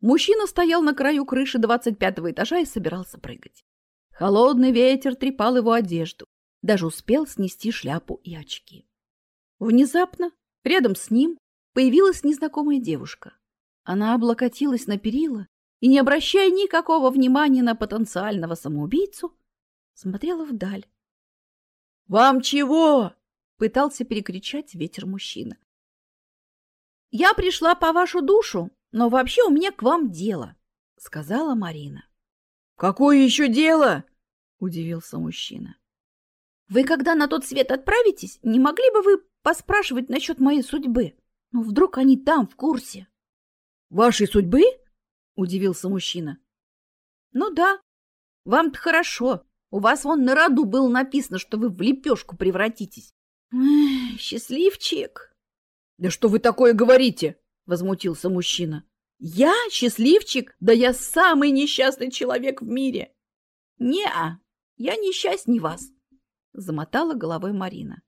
Мужчина стоял на краю крыши двадцать пятого этажа и собирался прыгать. Холодный ветер трепал его одежду, даже успел снести шляпу и очки. Внезапно рядом с ним появилась незнакомая девушка. Она облокотилась на перила и, не обращая никакого внимания на потенциального самоубийцу, смотрела вдаль. «Вам чего?» — пытался перекричать ветер мужчина. «Я пришла по вашу душу, но вообще у меня к вам дело», — сказала Марина. «Какое еще дело?» — удивился мужчина. «Вы когда на тот свет отправитесь, не могли бы вы поспрашивать насчет моей судьбы? Ну, вдруг они там, в курсе?» «Вашей судьбы?» — удивился мужчина. «Ну да. Вам-то хорошо. У вас вон на роду было написано, что вы в лепешку превратитесь. Эх, счастливчик!» «Да что вы такое говорите?» — возмутился мужчина. «Я счастливчик? Да я самый несчастный человек в мире!» «Не-а, я несчастней вас!» — замотала головой Марина.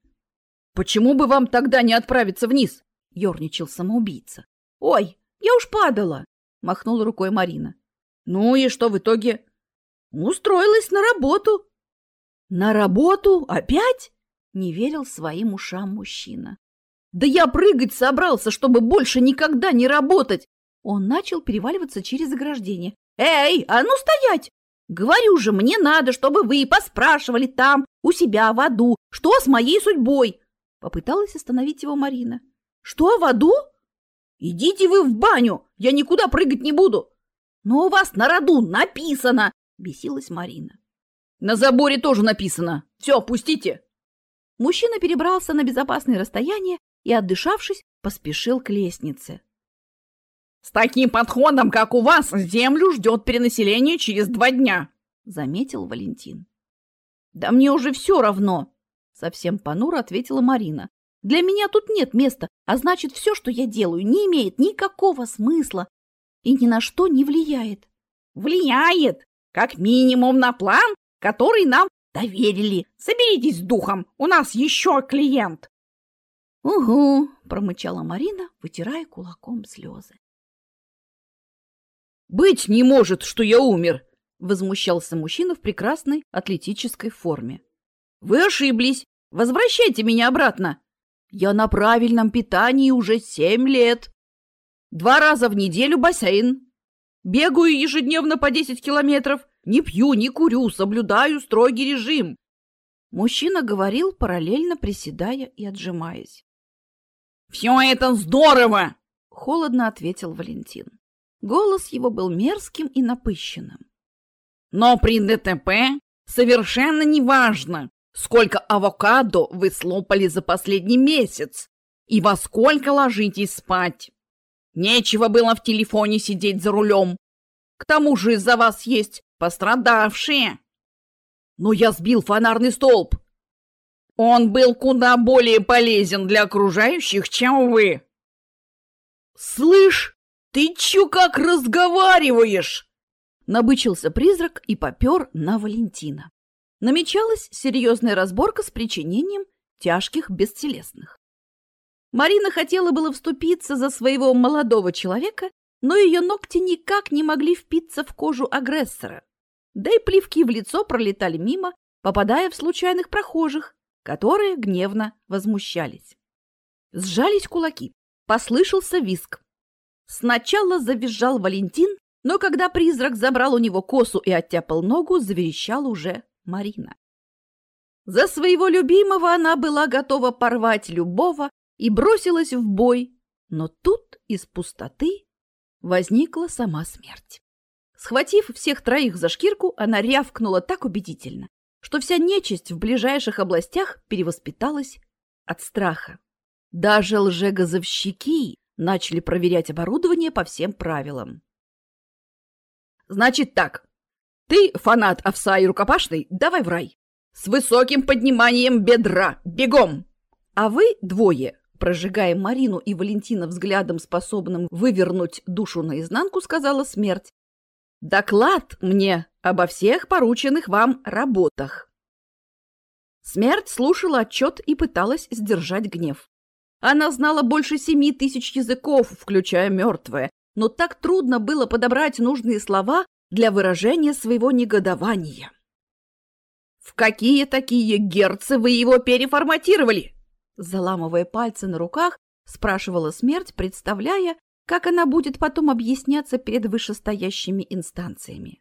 «Почему бы вам тогда не отправиться вниз?» — ерничал самоубийца. «Ой, я уж падала!» — махнула рукой Марина. «Ну и что в итоге?» «Устроилась на работу». «На работу? Опять?» — не верил своим ушам мужчина. Да я прыгать собрался, чтобы больше никогда не работать. Он начал переваливаться через ограждение. Эй, а ну стоять! Говорю же, мне надо, чтобы вы поспрашивали там, у себя, в аду, что с моей судьбой. Попыталась остановить его Марина. Что, в аду? Идите вы в баню, я никуда прыгать не буду. Но у вас на роду написано, бесилась Марина. На заборе тоже написано. Все, пустите. Мужчина перебрался на безопасное расстояние и, отдышавшись, поспешил к лестнице. «С таким подходом, как у вас, землю ждет перенаселение через два дня», — заметил Валентин. «Да мне уже все равно», — совсем понуро ответила Марина. «Для меня тут нет места, а значит, все, что я делаю, не имеет никакого смысла и ни на что не влияет». «Влияет, как минимум на план, который нам доверили. Соберитесь с духом, у нас еще клиент». «Угу», — промычала Марина, вытирая кулаком слезы. «Быть не может, что я умер!» — возмущался мужчина в прекрасной атлетической форме. «Вы ошиблись! Возвращайте меня обратно! Я на правильном питании уже семь лет. Два раза в неделю бассейн. Бегаю ежедневно по десять километров. Не пью, не курю, соблюдаю строгий режим». Мужчина говорил, параллельно приседая и отжимаясь. «Все это здорово!» — холодно ответил Валентин. Голос его был мерзким и напыщенным. «Но при ДТП совершенно неважно, сколько авокадо вы слопали за последний месяц и во сколько ложитесь спать. Нечего было в телефоне сидеть за рулем. К тому же из-за вас есть пострадавшие. Но я сбил фонарный столб, он был куда более полезен для окружающих, чем вы. Слышь, ты чё как разговариваешь? Набычился призрак и попер на Валентина. Намечалась серьезная разборка с причинением тяжких бестелесных. Марина хотела было вступиться за своего молодого человека, но ее ногти никак не могли впиться в кожу агрессора. Да и плевки в лицо пролетали мимо, попадая в случайных прохожих, которые гневно возмущались. Сжались кулаки, послышался виск. Сначала завизжал Валентин, но когда призрак забрал у него косу и оттяпал ногу, заверещал уже Марина. За своего любимого она была готова порвать любого и бросилась в бой, но тут из пустоты возникла сама смерть. Схватив всех троих за шкирку, она рявкнула так убедительно, что вся нечисть в ближайших областях перевоспиталась от страха. Даже лжегазовщики начали проверять оборудование по всем правилам. «Значит так, ты фанат овса и рукопашный, давай в рай. С высоким подниманием бедра, бегом! А вы двое, прожигая Марину и Валентина взглядом, способным вывернуть душу наизнанку, сказала смерть. Доклад мне обо всех порученных вам работах. Смерть слушала отчет и пыталась сдержать гнев. Она знала больше семи тысяч языков, включая мертвые, но так трудно было подобрать нужные слова для выражения своего негодования. «В какие такие герцы вы его переформатировали?» Заламывая пальцы на руках, спрашивала смерть, представляя, как она будет потом объясняться перед вышестоящими инстанциями.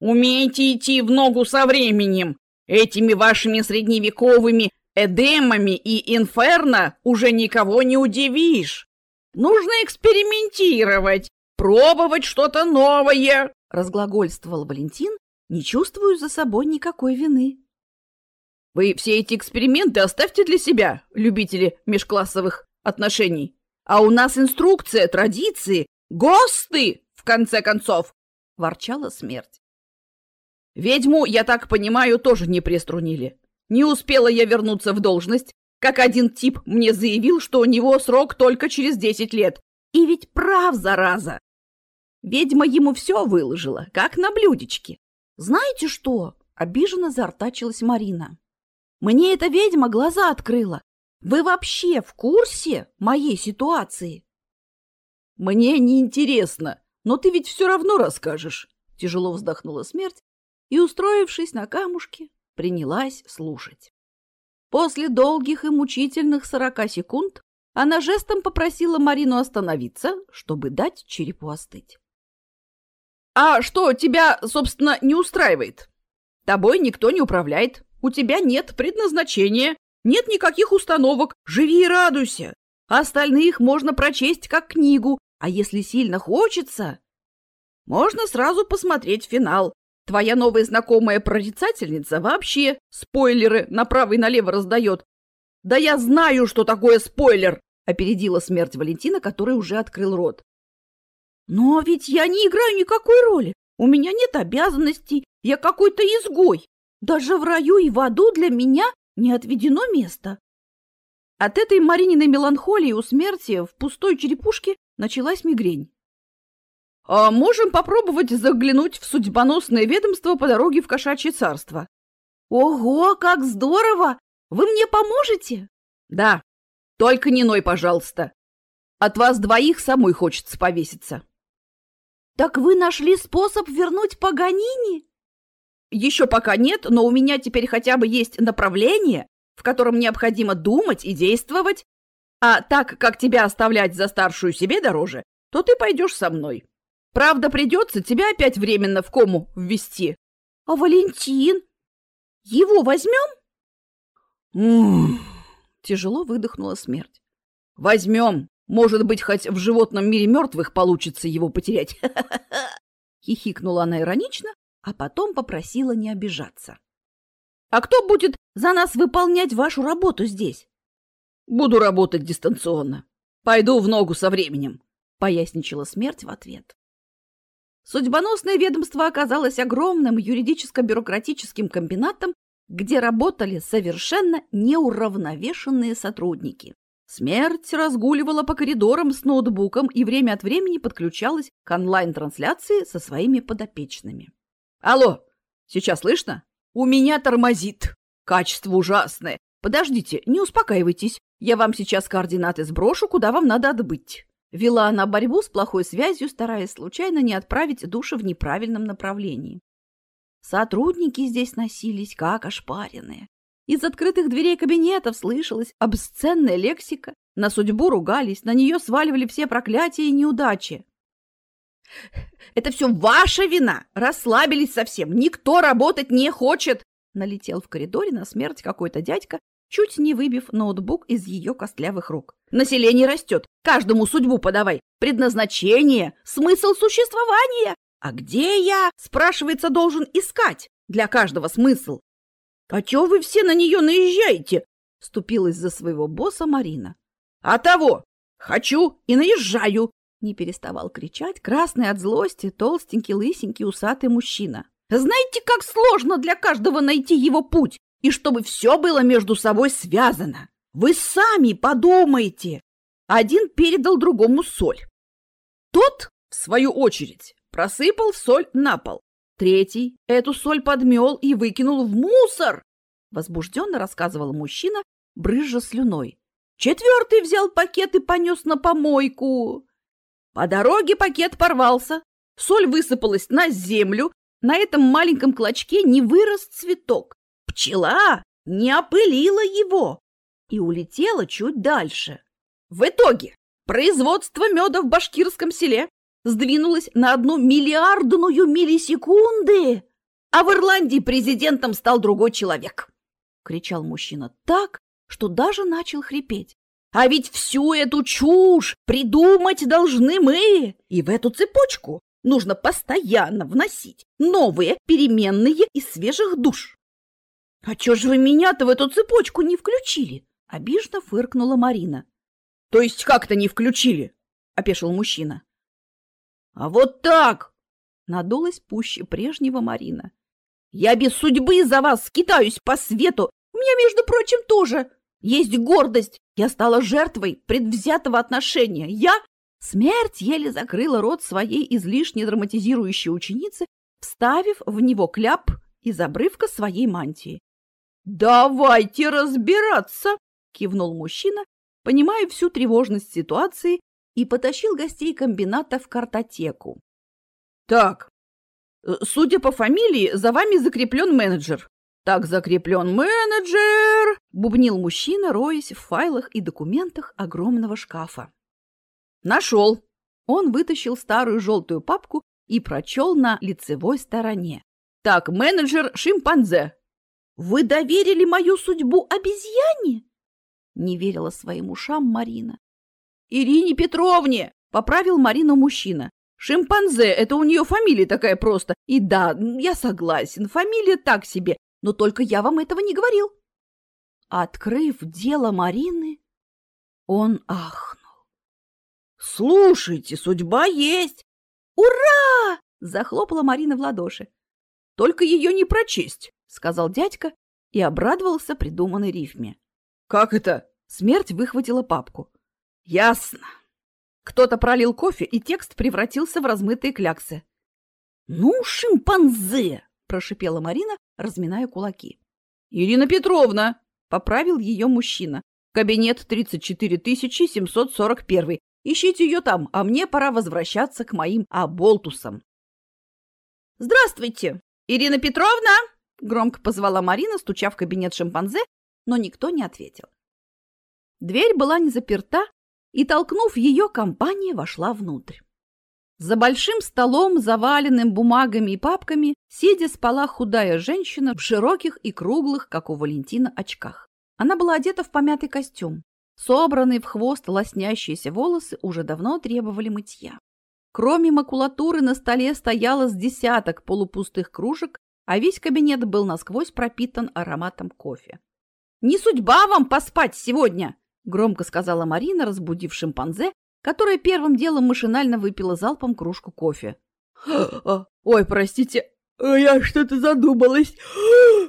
«Умеете идти в ногу со временем! Этими вашими средневековыми Эдемами и Инферно уже никого не удивишь. Нужно экспериментировать, пробовать что-то новое, — разглагольствовал Валентин, не чувствуя за собой никакой вины. Вы все эти эксперименты оставьте для себя, любители межклассовых отношений. А у нас инструкция, традиции, ГОСТы, в конце концов, — ворчала смерть. Ведьму, я так понимаю, тоже не приструнили. Не успела я вернуться в должность, как один тип мне заявил, что у него срок только через десять лет. И ведь прав, зараза! Ведьма ему все выложила, как на блюдечке. «Знаете что?» — обиженно заортачилась Марина. «Мне эта ведьма глаза открыла. Вы вообще в курсе моей ситуации?» «Мне неинтересно, но ты ведь все равно расскажешь», — тяжело вздохнула смерть и, устроившись на камушке, принялась слушать. После долгих и мучительных сорока секунд она жестом попросила Марину остановиться, чтобы дать черепу остыть. «А что тебя, собственно, не устраивает? Тобой никто не управляет, у тебя нет предназначения, нет никаких установок, живи и радуйся. Остальных можно прочесть как книгу, а если сильно хочется, можно сразу посмотреть финал, Твоя новая знакомая прорицательница вообще спойлеры направо и налево раздает. Да я знаю, что такое спойлер, опередила смерть Валентина, который уже открыл рот. Но ведь я не играю никакой роли. У меня нет обязанностей. Я какой-то изгой. Даже в раю и в аду для меня не отведено место. От этой Марининой меланхолии у смерти в пустой черепушке началась мигрень. А можем попробовать заглянуть в судьбоносное ведомство по дороге в кошачье царство. Ого, как здорово! Вы мне поможете? Да, только не ной, пожалуйста. От вас двоих самой хочется повеситься. Так вы нашли способ вернуть Паганини? Еще пока нет, но у меня теперь хотя бы есть направление, в котором необходимо думать и действовать. А так как тебя оставлять за старшую себе дороже, то ты пойдешь со мной. Правда, придется тебя опять временно в кому ввести. А Валентин? Его возьмем? Тяжело выдохнула смерть. Возьмем. Может быть, хоть в животном мире мертвых получится его потерять. Хихикнула она иронично, а потом попросила не обижаться. А кто будет за нас выполнять вашу работу здесь? Буду работать дистанционно. Пойду в ногу со временем, поясничала смерть в ответ. Судьбоносное ведомство оказалось огромным юридическо-бюрократическим комбинатом, где работали совершенно неуравновешенные сотрудники. Смерть разгуливала по коридорам с ноутбуком и время от времени подключалась к онлайн-трансляции со своими подопечными. «Алло, сейчас слышно? У меня тормозит. Качество ужасное. Подождите, не успокаивайтесь. Я вам сейчас координаты сброшу, куда вам надо отбыть». Вела она борьбу с плохой связью, стараясь случайно не отправить души в неправильном направлении. Сотрудники здесь носились, как ошпаренные. Из открытых дверей кабинетов слышалась обсценная лексика, на судьбу ругались, на нее сваливали все проклятия и неудачи. «Это все ваша вина! Расслабились совсем! Никто работать не хочет!» Налетел в коридоре на смерть какой-то дядька чуть не выбив ноутбук из ее костлявых рук. «Население растет, каждому судьбу подавай, предназначение, смысл существования. А где я, спрашивается, должен искать для каждого смысл?» «А чего вы все на нее наезжаете?» — ступилась за своего босса Марина. «А того! Хочу и наезжаю!» — не переставал кричать красный от злости толстенький, лысенький, усатый мужчина. «Знаете, как сложно для каждого найти его путь? и чтобы все было между собой связано. Вы сами подумайте. Один передал другому соль. Тот, в свою очередь, просыпал соль на пол. Третий эту соль подмел и выкинул в мусор. Возбужденно рассказывал мужчина, брызжа слюной. Четвертый взял пакет и понес на помойку. По дороге пакет порвался, соль высыпалась на землю, на этом маленьком клочке не вырос цветок. Пчела не опылила его и улетела чуть дальше. В итоге производство меда в башкирском селе сдвинулось на одну миллиардную миллисекунды, а в Ирландии президентом стал другой человек. Кричал мужчина так, что даже начал хрипеть. А ведь всю эту чушь придумать должны мы. И в эту цепочку нужно постоянно вносить новые переменные из свежих душ. А чё ж вы меня-то в эту цепочку не включили? Обиженно фыркнула Марина. То есть как-то не включили? Опешил мужчина. А вот так! Надулась пуще прежнего Марина. Я без судьбы за вас скитаюсь по свету. У меня, между прочим, тоже есть гордость. Я стала жертвой предвзятого отношения. Я... Смерть еле закрыла рот своей излишне драматизирующей ученицы, вставив в него кляп из обрывка своей мантии. «Давайте разбираться!» – кивнул мужчина, понимая всю тревожность ситуации, и потащил гостей комбината в картотеку. «Так, э, судя по фамилии, за вами закреплен менеджер. Так закреплен менеджер!» – бубнил мужчина, роясь в файлах и документах огромного шкафа. «Нашел!» Он вытащил старую желтую папку и прочел на лицевой стороне. «Так, менеджер шимпанзе. Вы доверили мою судьбу обезьяне? Не верила своим ушам Марина. Ирине Петровне! Поправил Марину мужчина. Шимпанзе, это у нее фамилия такая просто. И да, я согласен, фамилия так себе, но только я вам этого не говорил. Открыв дело Марины, он ахнул. Слушайте, судьба есть. Ура! Захлопала Марина в ладоши. Только ее не прочесть. — сказал дядька и обрадовался придуманной рифме. «Как это?» Смерть выхватила папку. «Ясно». Кто-то пролил кофе, и текст превратился в размытые кляксы. «Ну, шимпанзе!» – прошипела Марина, разминая кулаки. «Ирина Петровна!» – поправил ее мужчина. «Кабинет 34741. Ищите ее там, а мне пора возвращаться к моим аболтусам». «Здравствуйте! Ирина Петровна!» Громко позвала Марина, стуча в кабинет шимпанзе, но никто не ответил. Дверь была не заперта, и, толкнув ее, компания вошла внутрь. За большим столом, заваленным бумагами и папками, сидя спала худая женщина в широких и круглых, как у Валентина, очках. Она была одета в помятый костюм. Собранные в хвост лоснящиеся волосы уже давно требовали мытья. Кроме макулатуры на столе стояло с десяток полупустых кружек а весь кабинет был насквозь пропитан ароматом кофе. «Не судьба вам поспать сегодня!» – громко сказала Марина, разбудив шимпанзе, которая первым делом машинально выпила залпом кружку кофе. «Ой, простите, я что-то задумалась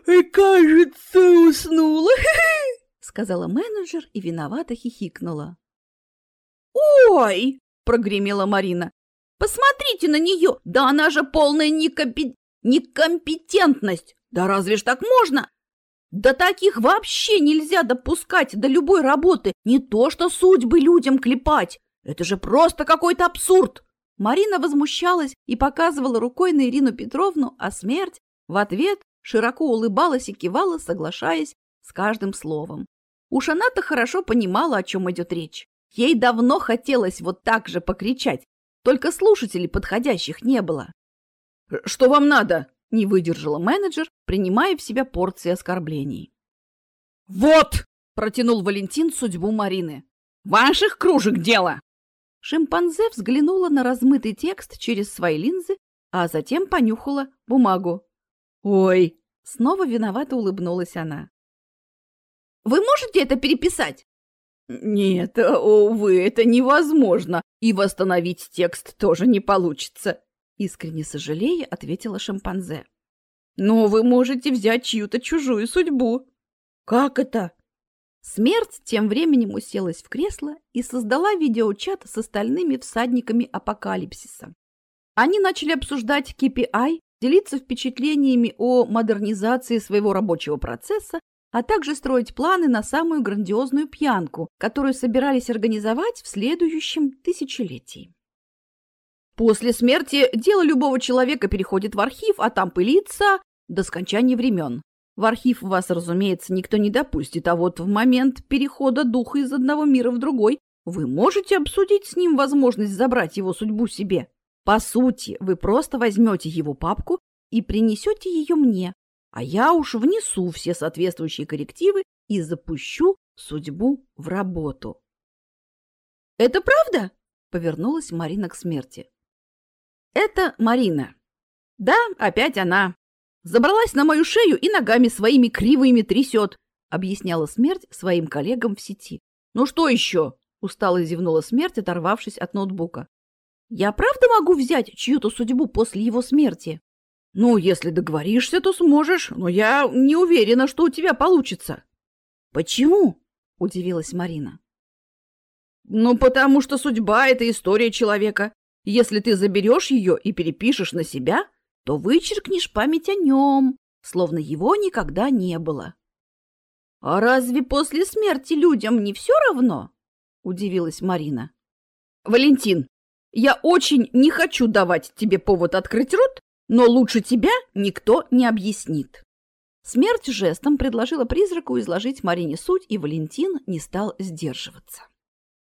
и, кажется, уснула!» – сказала менеджер и виновато хихикнула. «Ой!» – прогремела Марина. «Посмотрите на нее! Да она же полная некомпетентность!» Некомпетентность! Да разве ж так можно? Да таких вообще нельзя допускать до любой работы, не то что судьбы людям клепать. Это же просто какой-то абсурд. Марина возмущалась и показывала рукой на Ирину Петровну, а смерть в ответ широко улыбалась и кивала, соглашаясь с каждым словом. Уж она-то хорошо понимала, о чем идет речь. Ей давно хотелось вот так же покричать, только слушателей подходящих не было. «Что вам надо?» – не выдержала менеджер, принимая в себя порции оскорблений. «Вот!» – протянул Валентин судьбу Марины. «Ваших кружек дело!» Шимпанзе взглянула на размытый текст через свои линзы, а затем понюхала бумагу. «Ой!» – снова виновато улыбнулась она. «Вы можете это переписать?» «Нет, увы, это невозможно, и восстановить текст тоже не получится», Искренне сожалея, ответила шимпанзе. Но вы можете взять чью-то чужую судьбу. Как это? Смерть тем временем уселась в кресло и создала видеочат с остальными всадниками апокалипсиса. Они начали обсуждать KPI, делиться впечатлениями о модернизации своего рабочего процесса, а также строить планы на самую грандиозную пьянку, которую собирались организовать в следующем тысячелетии. После смерти дело любого человека переходит в архив, а там пылится до скончания времен. В архив вас, разумеется, никто не допустит, а вот в момент перехода духа из одного мира в другой вы можете обсудить с ним возможность забрать его судьбу себе. По сути, вы просто возьмете его папку и принесете ее мне, а я уж внесу все соответствующие коррективы и запущу судьбу в работу. «Это правда?» — повернулась Марина к смерти. Это Марина. Да, опять она. Забралась на мою шею и ногами своими кривыми трясет, объясняла смерть своим коллегам в сети. Ну что еще? Устало зевнула смерть, оторвавшись от ноутбука. Я правда могу взять чью-то судьбу после его смерти? Ну, если договоришься, то сможешь, но я не уверена, что у тебя получится. Почему? Удивилась Марина. Ну, потому что судьба — это история человека. Если ты заберешь ее и перепишешь на себя, то вычеркнешь память о нем, словно его никогда не было. — А разве после смерти людям не все равно? — удивилась Марина. — Валентин, я очень не хочу давать тебе повод открыть рот, но лучше тебя никто не объяснит. Смерть жестом предложила призраку изложить Марине суть, и Валентин не стал сдерживаться.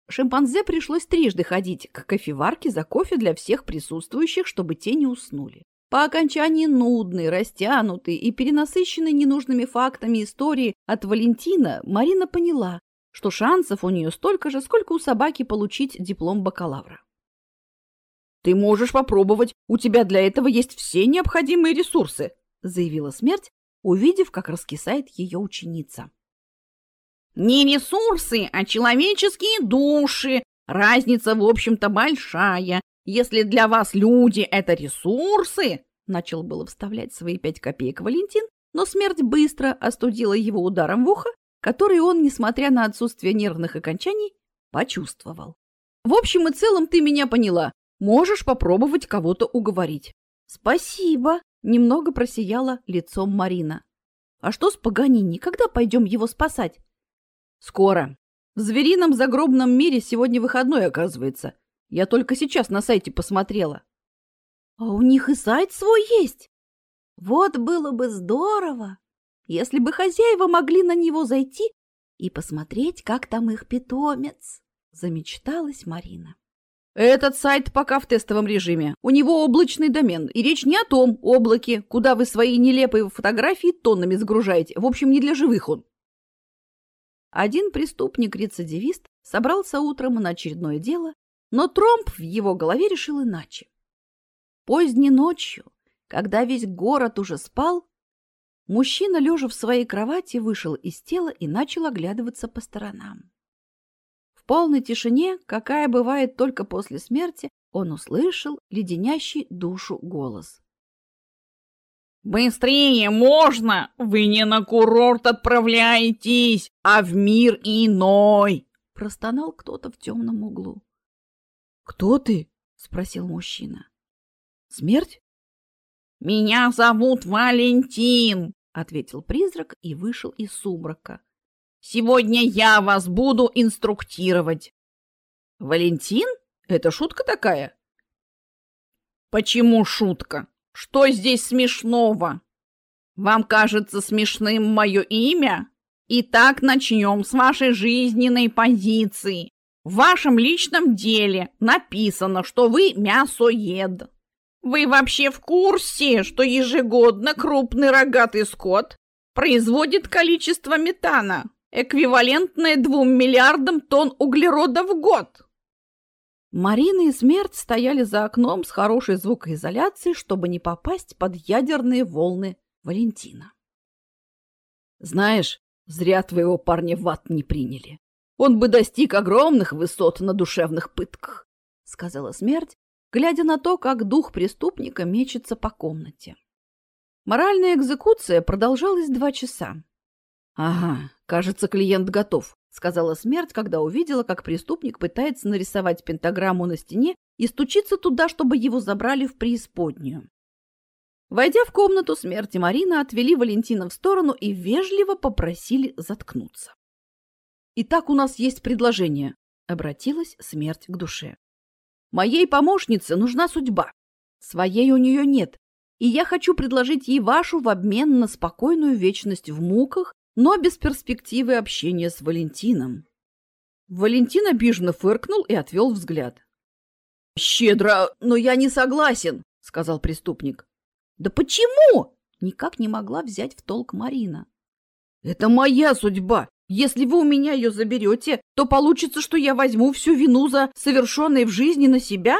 Шимпанзе пришлось трижды ходить к кофеварке за кофе для всех присутствующих, чтобы те не уснули. По окончании нудной, растянутой и перенасыщенной ненужными фактами истории от Валентина Марина поняла, что шансов у нее столько же, сколько у собаки получить диплом бакалавра. «Ты можешь попробовать, у тебя для этого есть все необходимые ресурсы», заявила смерть, увидев, как раскисает ее ученица. Не ресурсы, а человеческие души. Разница, в общем-то, большая. Если для вас люди — это ресурсы, начал было вставлять свои пять копеек Валентин, но смерть быстро остудила его ударом в ухо, который он, несмотря на отсутствие нервных окончаний, почувствовал. В общем и целом ты меня поняла. Можешь попробовать кого-то уговорить. Спасибо, немного просияла лицом Марина. А что с Паганини? Когда пойдем его спасать? Скоро. В зверином загробном мире сегодня выходной, оказывается. Я только сейчас на сайте посмотрела. А у них и сайт свой есть. Вот было бы здорово, если бы хозяева могли на него зайти и посмотреть, как там их питомец, замечталась Марина. Этот сайт пока в тестовом режиме. У него облачный домен. И речь не о том облаке, куда вы свои нелепые фотографии тоннами загружаете. В общем, не для живых он. Один преступник-рецидивист собрался утром на очередное дело, но Тромп в его голове решил иначе. Поздней ночью, когда весь город уже спал, мужчина, лежа в своей кровати, вышел из тела и начал оглядываться по сторонам. В полной тишине, какая бывает только после смерти, он услышал леденящий душу голос. «Быстрее можно! Вы не на курорт отправляетесь, а в мир иной!» Простонал кто-то в темном углу. «Кто ты?» — спросил мужчина. «Смерть?» «Меня зовут Валентин!» — ответил призрак и вышел из сумрака. «Сегодня я вас буду инструктировать!» «Валентин? Это шутка такая?» «Почему шутка? Что здесь смешного? Вам кажется смешным мое имя? Итак, начнем с вашей жизненной позиции. В вашем личном деле написано, что вы мясоед. Вы вообще в курсе, что ежегодно крупный рогатый скот производит количество метана, эквивалентное двум миллиардам тонн углерода в год? Марина и Смерть стояли за окном с хорошей звукоизоляцией, чтобы не попасть под ядерные волны Валентина. «Знаешь, зря твоего парня в ад не приняли. Он бы достиг огромных высот на душевных пытках», — сказала Смерть, глядя на то, как дух преступника мечется по комнате. Моральная экзекуция продолжалась два часа. «Ага, кажется, клиент готов», сказала смерть, когда увидела, как преступник пытается нарисовать пентаграмму на стене и стучится туда, чтобы его забрали в преисподнюю. Войдя в комнату смерти, Марина отвели Валентина в сторону и вежливо попросили заткнуться. «Итак, у нас есть предложение», — обратилась смерть к душе. Моей помощнице нужна судьба. Своей у нее нет, и я хочу предложить ей вашу в обмен на спокойную вечность в муках, но без перспективы общения с Валентином. Валентин обиженно фыркнул и отвел взгляд. «Щедро, но я не согласен», — сказал преступник. «Да почему?» — никак не могла взять в толк Марина. «Это моя судьба. Если вы у меня ее заберете, то получится, что я возьму всю вину за совершенное в жизни на себя?»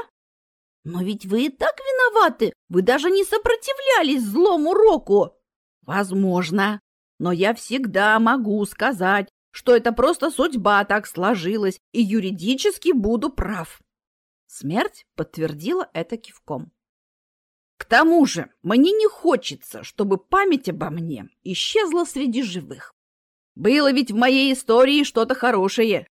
«Но ведь вы и так виноваты. Вы даже не сопротивлялись злому року». «Возможно. Но я всегда могу сказать, что это просто судьба так сложилась, и юридически буду прав». Смерть подтвердила это кивком. К тому же мне не хочется, чтобы память обо мне исчезла среди живых. Было ведь в моей истории что-то хорошее.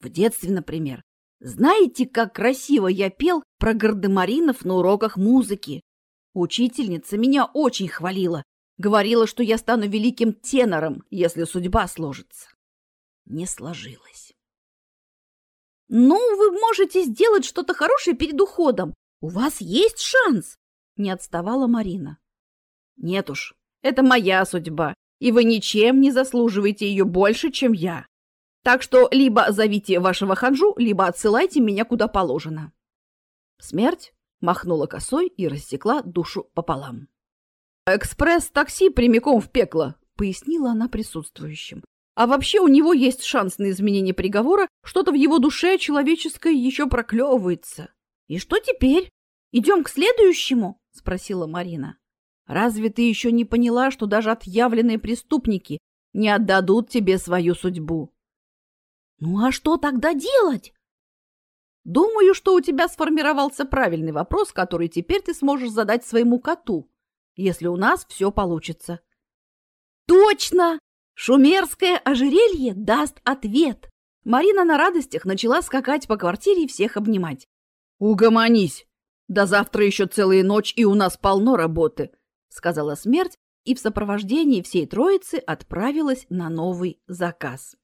В детстве, например, знаете, как красиво я пел про гардемаринов на уроках музыки? Учительница меня очень хвалила. Говорила, что я стану великим тенором, если судьба сложится. Не сложилось. Ну, вы можете сделать что-то хорошее перед уходом. У вас есть шанс, не отставала Марина. Нет уж, это моя судьба, и вы ничем не заслуживаете ее больше, чем я. Так что либо зовите вашего ханжу, либо отсылайте меня куда положено. Смерть махнула косой и рассекла душу пополам. «Экспресс-такси прямиком в пекло», — пояснила она присутствующим. «А вообще у него есть шанс на изменение приговора, что-то в его душе человеческое еще проклевывается». «И что теперь? Идем к следующему?» — спросила Марина. «Разве ты еще не поняла, что даже отъявленные преступники не отдадут тебе свою судьбу?» Ну а что тогда делать? Думаю, что у тебя сформировался правильный вопрос, который теперь ты сможешь задать своему коту, если у нас все получится. Точно! Шумерское ожерелье даст ответ. Марина на радостях начала скакать по квартире и всех обнимать. «Угомонись! До завтра еще целая ночь, и у нас полно работы», — сказала смерть, и в сопровождении всей троицы отправилась на новый заказ.